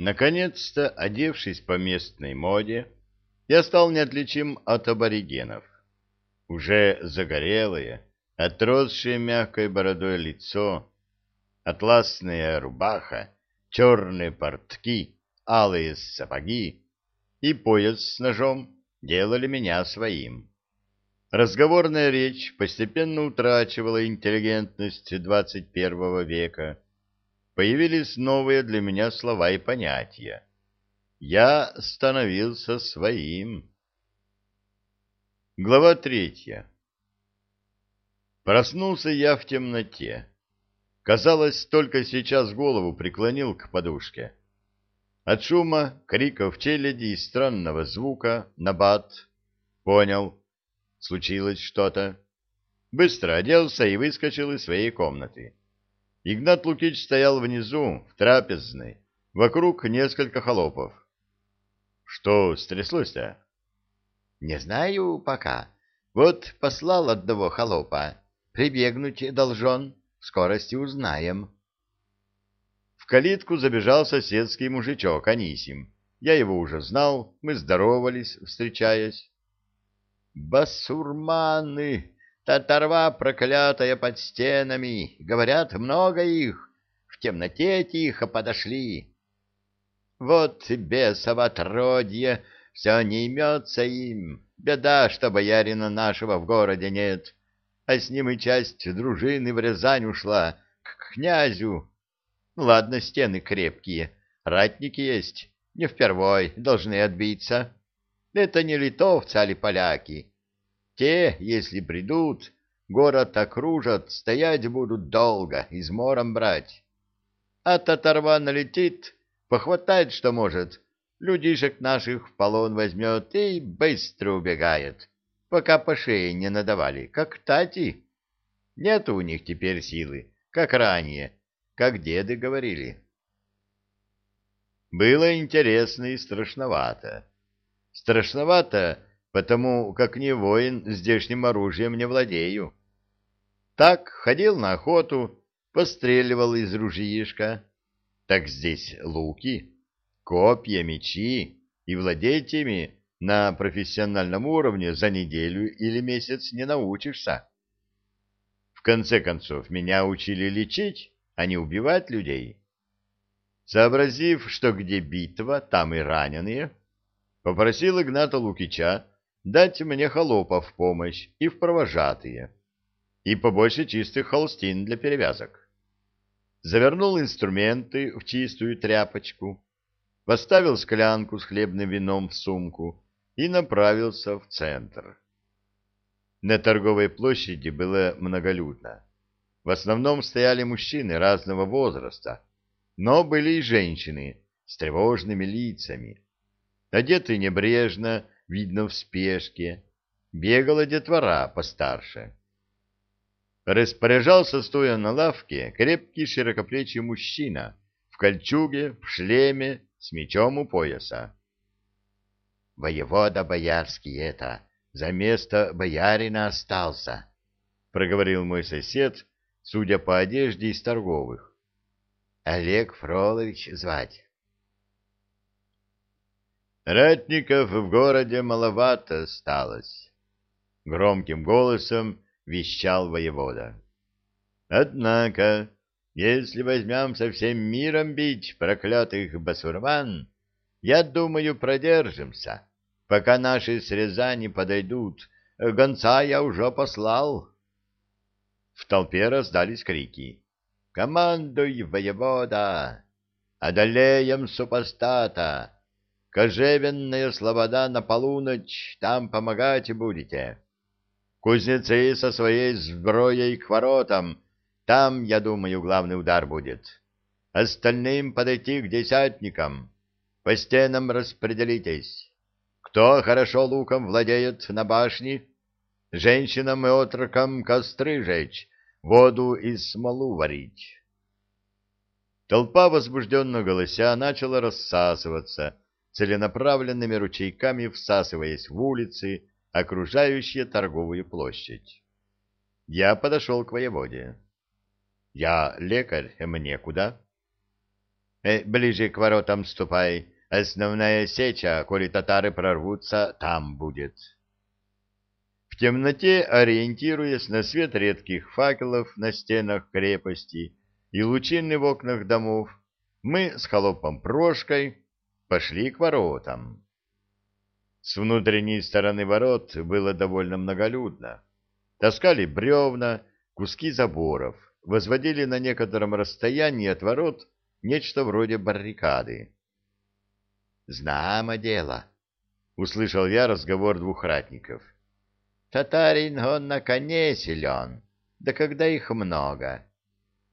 Наконец-то, одевшись по местной моде, я стал неотличим от аборигенов. Уже загорелое, отросшее мягкой бородой лицо, атласная рубаха, черные портки, алые сапоги и пояс с ножом делали меня своим. Разговорная речь постепенно утрачивала интеллигентность двадцать первого века, появились новые для меня слова и понятия. Я становился своим. Глава третья. Проснулся я в темноте. Казалось, только сейчас голову преклонил к подушке. От шума, криков челяди и странного звука на бат понял, случилось что-то. Быстро оделся и выскочил из своей комнаты. Игнат Лукич стоял внизу, в трапезной, вокруг несколько холопов. Что стряслось-то? Не знаю пока. Вот послал одного холопа. Прибегнуть должен, в скорости узнаем. В калитку забежал соседский мужичок Анисим. Я его уже знал, мы здоровались, встречаясь. «Басурманы!» Татарва проклятая под стенами, говорят, много их, в темноте тихо подошли. Вот бесово отродье, все не имется им, беда, что боярина нашего в городе нет, а с ним и часть дружины в Рязань ушла, к князю. Ладно, стены крепкие, ратники есть, не впервой должны отбиться. Это не литовцы, али поляки, те, если придут, город окружат, стоять будут долго, измором брать. А татарва налетит, похватает, что может, людишек наших в полон возьмет и быстро убегает, пока по шее не надавали, как тати. Нет у них теперь силы, как ранее, как деды говорили. Было интересно и страшновато. Страшновато потому как не воин здешним оружием не владею. Так ходил на охоту, постреливал из ружьишка. Так здесь луки, копья, мечи, и владеть ими на профессиональном уровне за неделю или месяц не научишься. В конце концов, меня учили лечить, а не убивать людей. Сообразив, что где битва, там и раненые, попросил Игната Лукича дать мне холопа в помощь и в провожатые, и побольше чистых холстин для перевязок. Завернул инструменты в чистую тряпочку, поставил склянку с хлебным вином в сумку и направился в центр. На торговой площади было многолюдно. В основном стояли мужчины разного возраста, но были и женщины с тревожными лицами, одетые небрежно, видно в спешке, бегала детвора постарше. Распоряжался, стоя на лавке, крепкий широкоплечий мужчина в кольчуге, в шлеме, с мечом у пояса. «Воевода боярский это, за место боярина остался», — проговорил мой сосед, судя по одежде из торговых. «Олег Фролович звать». Ратников в городе маловато осталось, — громким голосом вещал воевода. Однако, если возьмем со всем миром бить проклятых басурман, я думаю, продержимся, пока наши с Рязани подойдут. Гонца я уже послал. В толпе раздались крики. «Командуй, воевода! Одолеем супостата!» Кожевенная слобода на полуночь, там помогать будете. Кузнецы со своей сброей к воротам, там, я думаю, главный удар будет. Остальным подойти к десятникам, по стенам распределитесь. Кто хорошо луком владеет на башне, женщинам и отрокам костры жечь, воду и смолу варить. Толпа, возбужденно голося, начала рассасываться, целенаправленными ручейками всасываясь в улицы, окружающие торговую площадь. Я подошел к воеводе. «Я лекарь, мне куда?» Э, ближе к воротам ступай. Основная сеча, коли татары прорвутся, там будет. В темноте, ориентируясь на свет редких факелов на стенах крепости и лучины в окнах домов, мы с холопом Прошкой пошли к воротам. С внутренней стороны ворот было довольно многолюдно. Таскали бревна, куски заборов, возводили на некотором расстоянии от ворот нечто вроде баррикады. «Знамо дело», — услышал я разговор двух ратников. «Татарин он на коне силен, да когда их много.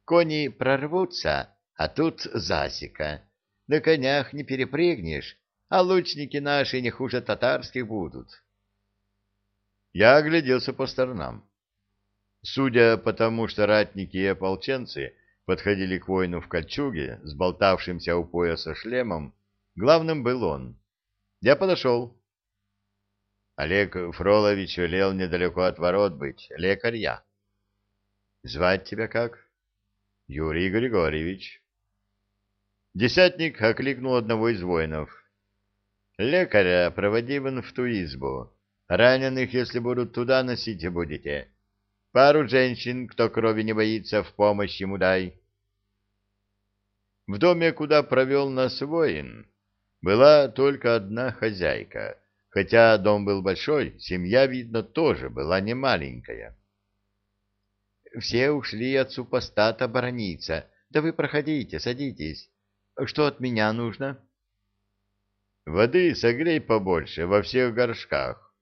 Кони прорвутся, а тут засека. На конях не перепрыгнешь, а лучники наши не хуже татарских будут». Я огляделся по сторонам. Судя по тому, что ратники и ополченцы подходили к воину в кольчуге с болтавшимся у пояса шлемом, главным был он. Я подошел. Олег Фролович велел недалеко от ворот быть, лекарь я. Звать тебя как? Юрий Григорьевич. Десятник окликнул одного из воинов. Лекаря проводи вон в ту избу. Раненых, если будут туда носить, будете. Пару женщин, кто крови не боится, в помощь ему дай. В доме, куда провел нас воин, была только одна хозяйка, хотя дом был большой, семья, видно, тоже была не маленькая. Все ушли от супостата борониться. Да вы проходите, садитесь. Что от меня нужно? Воды согрей побольше во всех горшках.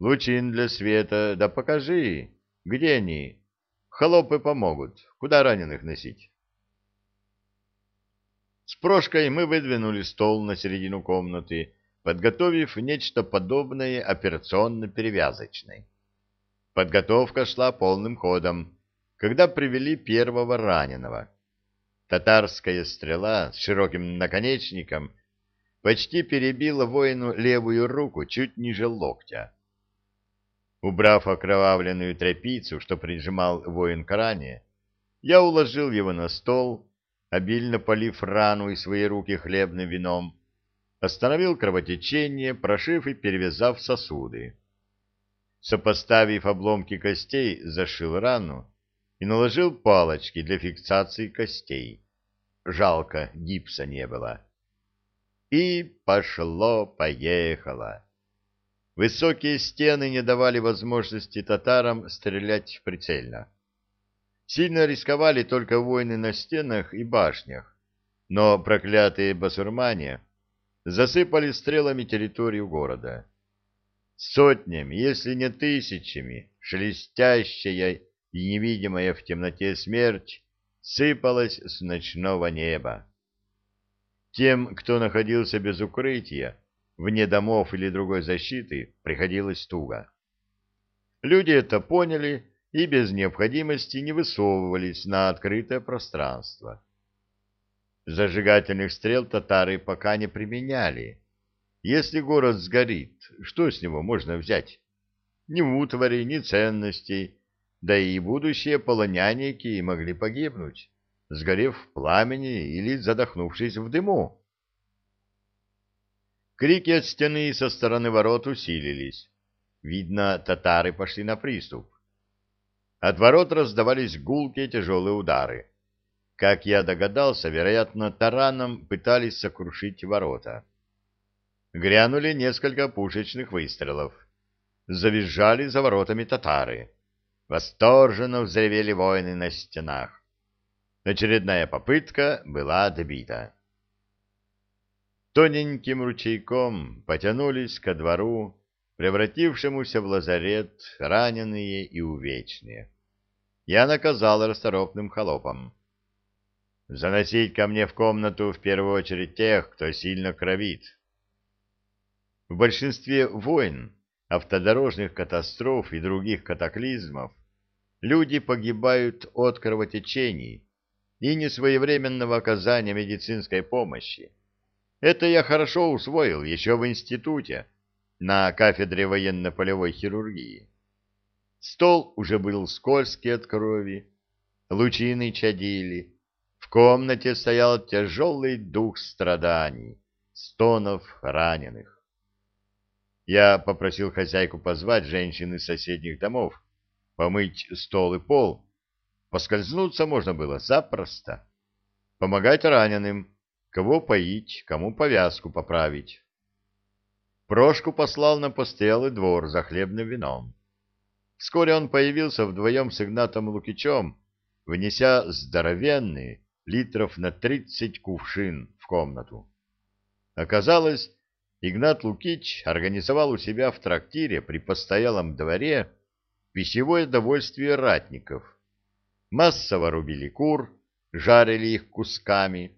Лучин для света, да покажи, где они. Холопы помогут. Куда раненых носить? С Прошкой мы выдвинули стол на середину комнаты, подготовив нечто подобное операционно-перевязочной. Подготовка шла полным ходом, когда привели первого раненого. Татарская стрела с широким наконечником почти перебила воину левую руку чуть ниже локтя. Убрав окровавленную тряпицу, что прижимал воин к ране, я уложил его на стол, обильно полив рану и свои руки хлебным вином, остановил кровотечение, прошив и перевязав сосуды. Сопоставив обломки костей, зашил рану и наложил палочки для фиксации костей. Жалко, гипса не было. И пошло-поехало. Высокие стены не давали возможности татарам стрелять прицельно. Сильно рисковали только воины на стенах и башнях, но проклятые басурмане засыпали стрелами территорию города. Сотнями, если не тысячами, шелестящая и невидимая в темноте смерть сыпалась с ночного неба. Тем, кто находился без укрытия, вне домов или другой защиты приходилось туго. Люди это поняли и без необходимости не высовывались на открытое пространство. Зажигательных стрел татары пока не применяли. Если город сгорит, что с него можно взять? Ни утвари, ни ценностей, да и будущие полоняники могли погибнуть, сгорев в пламени или задохнувшись в дыму. Крики от стены со стороны ворот усилились. Видно, татары пошли на приступ. От ворот раздавались гулкие тяжелые удары. Как я догадался, вероятно, тараном пытались сокрушить ворота. Грянули несколько пушечных выстрелов. Завизжали за воротами татары. Восторженно взревели воины на стенах. Очередная попытка была отбита тоненьким ручейком потянулись ко двору, превратившемуся в лазарет, раненые и увечные. Я наказал расторопным холопам. Заносить ко мне в комнату в первую очередь тех, кто сильно кровит. В большинстве войн, автодорожных катастроф и других катаклизмов люди погибают от кровотечений и несвоевременного оказания медицинской помощи это я хорошо усвоил еще в институте на кафедре военно-полевой хирургии. Стол уже был скользкий от крови, лучины чадили, в комнате стоял тяжелый дух страданий, стонов раненых. Я попросил хозяйку позвать женщин из соседних домов, помыть стол и пол. Поскользнуться можно было запросто. Помогать раненым, кого поить, кому повязку поправить. Прошку послал на постоялый двор за хлебным вином. Вскоре он появился вдвоем с Игнатом Лукичем, внеся здоровенный, литров на тридцать кувшин в комнату. Оказалось, Игнат Лукич организовал у себя в трактире при постоялом дворе пищевое довольствие ратников. Массово рубили кур, жарили их кусками,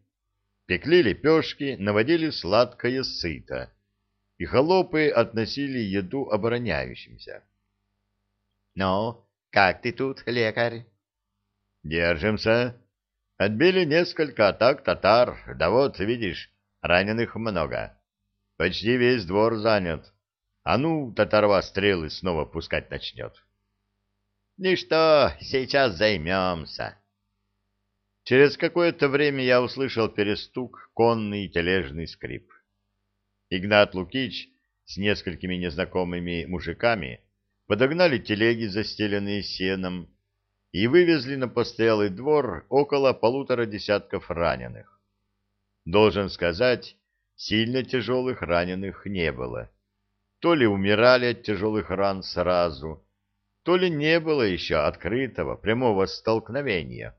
пекли лепешки, наводили сладкое сыто, и холопы относили еду обороняющимся. — Ну, как ты тут, лекарь? — Держимся. Отбили несколько атак татар, да вот, видишь, раненых много. Почти весь двор занят. А ну, татарва стрелы снова пускать начнет. — Ничто, сейчас займемся. Через какое-то время я услышал перестук, конный и тележный скрип. Игнат Лукич с несколькими незнакомыми мужиками подогнали телеги, застеленные сеном, и вывезли на постоялый двор около полутора десятков раненых. Должен сказать, сильно тяжелых раненых не было. То ли умирали от тяжелых ран сразу, то ли не было еще открытого прямого столкновения,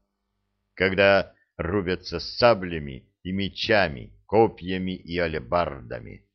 когда рубятся саблями и мечами, копьями и алебардами.